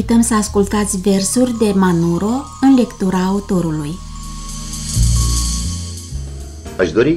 Vă invităm să ascultați versuri de Manuro în lectura autorului. Aș dori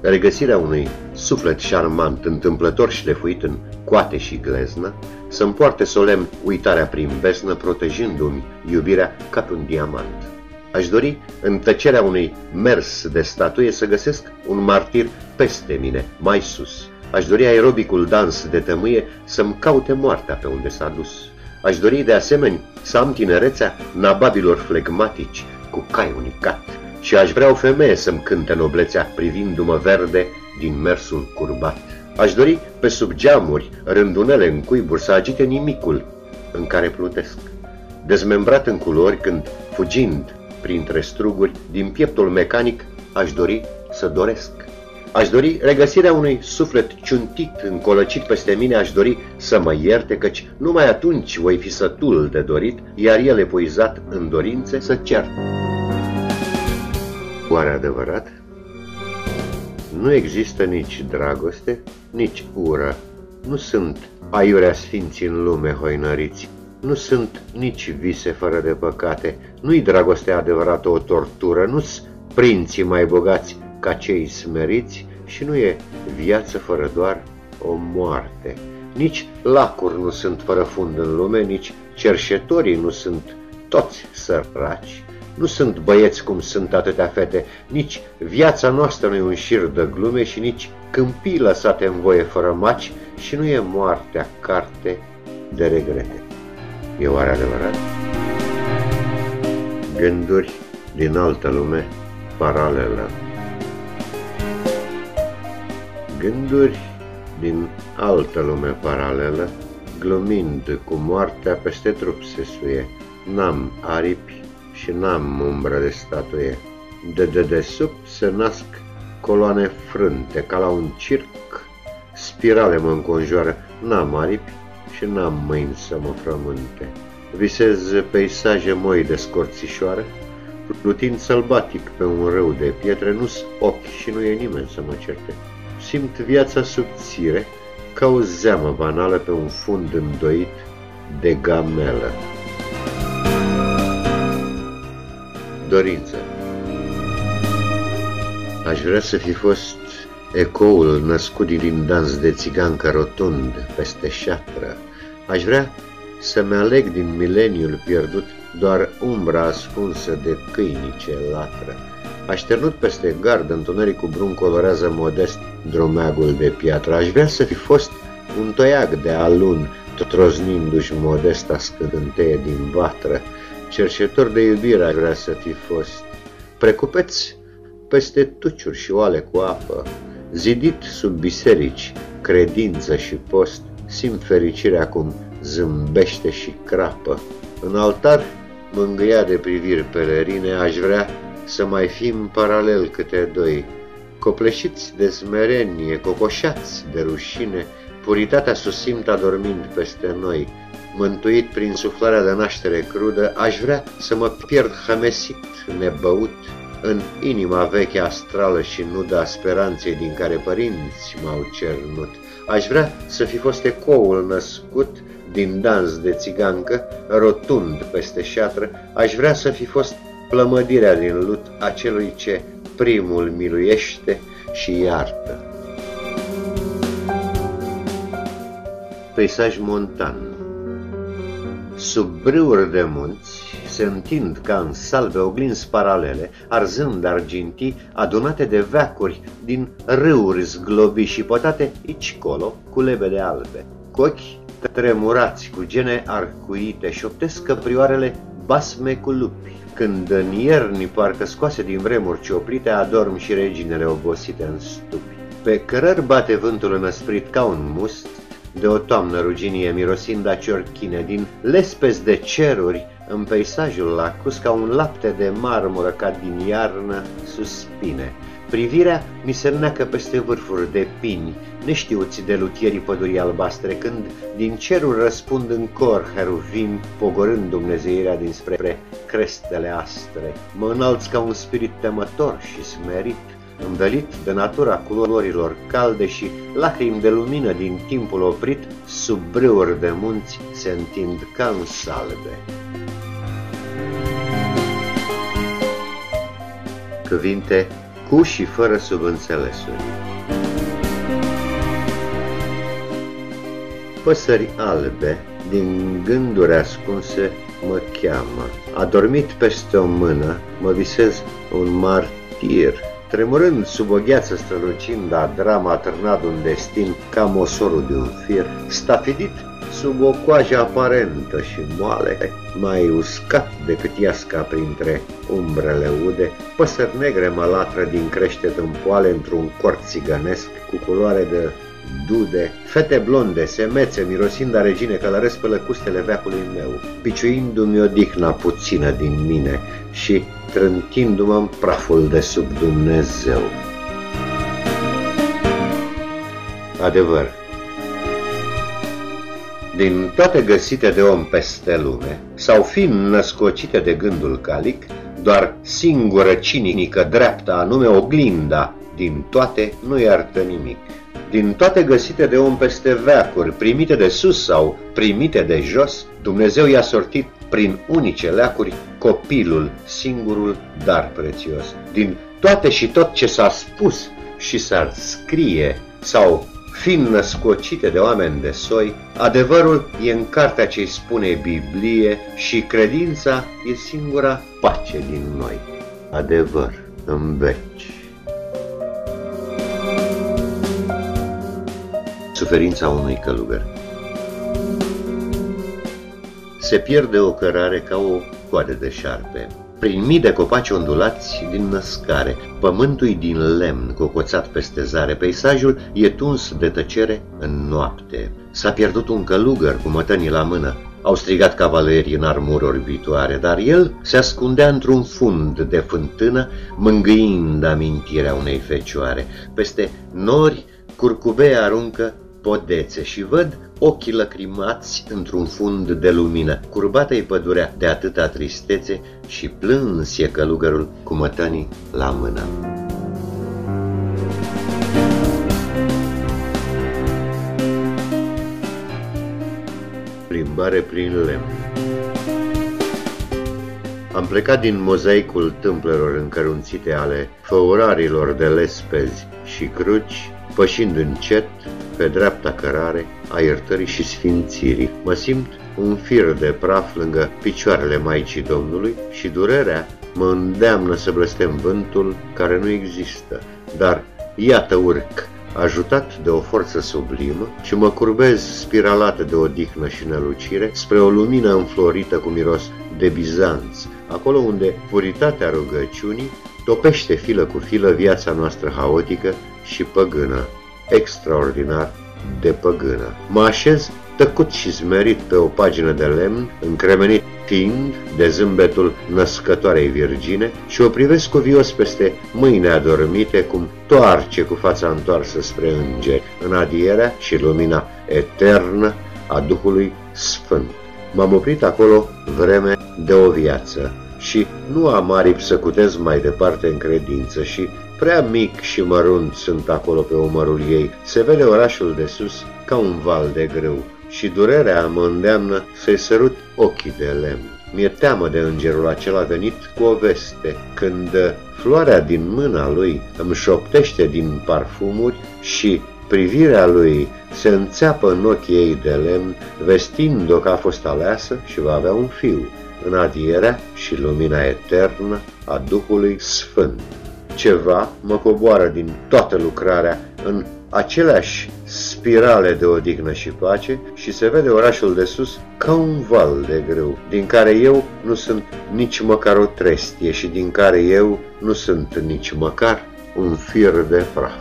regăsirea unui suflet șarmant, întâmplător șlefuit în coate și gleznă, să-mi poarte solemn uitarea prin besnă, protejându-mi iubirea ca pe un diamant. Aș dori, în tăcerea unui mers de statuie, să găsesc un martir peste mine, mai sus. Aș dori aerobicul dans de tămâie să-mi caute moartea pe unde s-a dus. Aș dori de asemenea să am tinerețea nababilor flegmatici cu cai unicat și aș vrea o femeie să-mi cânte noblețea privindu-mă verde din mersul curbat. Aș dori pe sub geamuri, rândunele în cuiburi să agite nimicul în care plutesc. Dezmembrat în culori când, fugind printre struguri, din pieptul mecanic, aș dori să doresc. Aș dori regăsirea unui suflet ciuntit, încolăcit peste mine, aș dori să mă ierte, căci numai atunci voi fi sătul de dorit, iar el epuizat în dorințe să cer. Oare adevărat? Nu există nici dragoste, nici ură. Nu sunt aiurea sfinții în lume hoinăriți. Nu sunt nici vise fără de păcate. Nu-i dragostea adevărată o tortură. Nu-s prinții mai bogați ca cei smeriți și nu e viață fără doar o moarte. Nici lacuri nu sunt fără fund în lume, nici cerșetorii nu sunt toți săraci. Nu sunt băieți cum sunt atâtea fete, nici viața noastră nu e un șir de glume și nici câmpii lăsate în voie fără maci și nu e moartea carte de regrete. E oare adevărat? Gânduri din altă lume paralelă. Gânduri din altă lume paralelă, glumind cu moartea peste trup se suie. N-am aripi și n-am umbră de statuie. De dedesubt se nasc coloane frânte, ca la un circ, spirale mă înconjoară, n-am aripi și n-am mâini să mă frământe. Visez peisaje moi de scorțișoară, plutind sălbatic pe un râu de pietre, nu-s ochi și nu e nimeni să mă certe. Simt viața subțire, ca o zeamă banală pe un fund îndoit de gamelă. Dorință Aș vrea să fi fost ecoul născut din dans de țigancă rotund peste șatră. Aș vrea să-mi aleg din mileniul pierdut doar umbra ascunsă de câinice latră. Așternut peste gard, întunericul brun colorează modest dromeagul de piatră. Aș vrea să fi fost un toiac de alun, tot roznindu-și modesta scânteie din vatră. Cerșetor de iubire aș vrea să fi fost. Precupeți peste tuciuri și oale cu apă, zidit sub biserici, credință și post, simt fericirea cum zâmbește și crapă. În altar, mângâia de priviri pelerine, aș vrea să mai fim paralel câte doi, copleșiți de smerenie, cocoșați de rușine, puritatea susimta dormind peste noi, mântuit prin suflarea de naștere crudă, aș vrea să mă pierd hamesit, nebăut, în inima veche astrală și nuda speranței din care părinți m-au cernut. Aș vrea să fi fost ecoul născut din dans de țigancă, rotund peste șatră, aș vrea să fi fost plămădirea din lut a celui ce primul miluiește și iartă. Peisaj montan Sub brâuri de munți se întind ca în salve oglinzi paralele, arzând argintii adunate de veacuri din râuri zglobi și pătate aici colo cu lebede albe. Cu ochi tremurați, cu gene arcuite, șoptesc căprioarele basme cu lupi. Când în ierni parcă scoase din vremuri cioplite, adorm și reginele obosite în stupi. Pe cărări bate vântul înăsprit ca un must, de o toamnă ruginie mirosind a ciorchine, din lespezi de ceruri, în peisajul lacus, ca un lapte de marmură ca din iarnă, suspine. Privirea mi se neacă peste vârfuri de pini, neștiuți de lutierii pădurii albastre, când din cerul răspund în cor heruvim, pogorând Dumnezeirea dinspre crestele astre. Mă înalți ca un spirit temător și smerit, învelit de natura culorilor calde și lacrimi de lumină din timpul oprit, sub brâuri de munți se întind ca în salbe. Cuvinte cu și fără subînțelesuri. Păsări albe, din gânduri ascunse, mă cheamă. Adormit peste o mână, mă visez un martir. Tremurând sub o gheață strălucind, a drama a târnat un destin ca mosorul de un fir, stafidit sub o coajă aparentă și moale, mai uscat decât iasca printre umbrele ude, păsări negre mă latră din creștet în poale într-un cort țigănesc cu culoare de dude, fete blonde, semețe, mirosind a regine, călăresc pe lăcustele veacului meu, piciuindu-mi odihna puțină din mine și trântindu-mă în praful de sub Dumnezeu. Adevăr, din toate găsite de om peste lume, sau fiind născocite de gândul calic, doar singură cinică dreaptă, anume oglinda, din toate nu iartă nimic. Din toate găsite de om peste veacuri, primite de sus sau primite de jos, Dumnezeu i-a sortit prin unice leacuri copilul, singurul dar prețios. Din toate și tot ce s-a spus și s-ar scrie sau fiind născocite de oameni de soi, adevărul e în cartea ce spune Biblie și credința e singura pace din noi. Adevăr în veci. Suferința unui călugăr Se pierde o cărare ca o coadă de șarpe. Prin mii de copaci ondulați din născare, pământul din lemn cocoțat peste zare, peisajul e tuns de tăcere în noapte. S-a pierdut un călugăr cu mătănii la mână, au strigat cavalerii în armuri orbitoare, dar el se ascundea într-un fund de fântână, mângâind amintirea unei fecioare. Peste nori, curcubei aruncă podețe și văd ochii lăcrimați într-un fund de lumină. Curbată-i pădurea de atâta tristețe și plâns e călugărul cu mătanii la mână. Plimbare prin lemn Am plecat din mozaicul tâmplelor încărunțite ale făurarilor de lespezi și cruci, pășind încet pe dreapta cărare a iertării și sfințirii. Mă simt un fir de praf lângă picioarele Maicii Domnului și durerea mă îndeamnă să blestem vântul care nu există, dar iată urc, ajutat de o forță sublimă și mă curbez spiralată de odihnă și nelucire spre o lumină înflorită cu miros de Bizanț, acolo unde puritatea rugăciunii topește filă cu filă viața noastră haotică și păgână extraordinar de păgână. Mă așez tăcut și smerit pe o pagină de lemn, încremenit fiind de zâmbetul născătoarei virgine și o privesc cuvios peste mâine adormite cum toarce cu fața întoarsă spre îngeri, în adierea și lumina eternă a Duhului Sfânt. M-am oprit acolo vreme de o viață și nu am aripi să cutez mai departe în credință și Prea mic și mărunt sunt acolo pe umărul ei. Se vede orașul de sus ca un val de grâu și durerea mă îndeamnă să-i sărut ochii de lemn. Mi-e teamă de îngerul acela venit cu o veste, când floarea din mâna lui îmi șoptește din parfumuri și privirea lui se înțeapă în ochii ei de lemn, vestind-o că a fost aleasă și va avea un fiu, în adierea și lumina eternă a Duhului Sfânt ceva mă coboară din toată lucrarea în aceleași spirale de odihnă și pace și se vede orașul de sus ca un val de greu, din care eu nu sunt nici măcar o trestie și din care eu nu sunt nici măcar un fir de praf.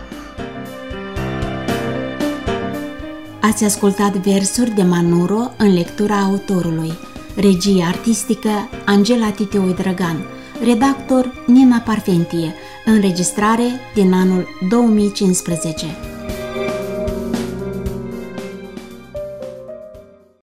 Ați ascultat versuri de Manuro în lectura autorului. Regie artistică Angela Titeoi Drăgan, redactor Nina Parfentie, Înregistrare din anul 2015.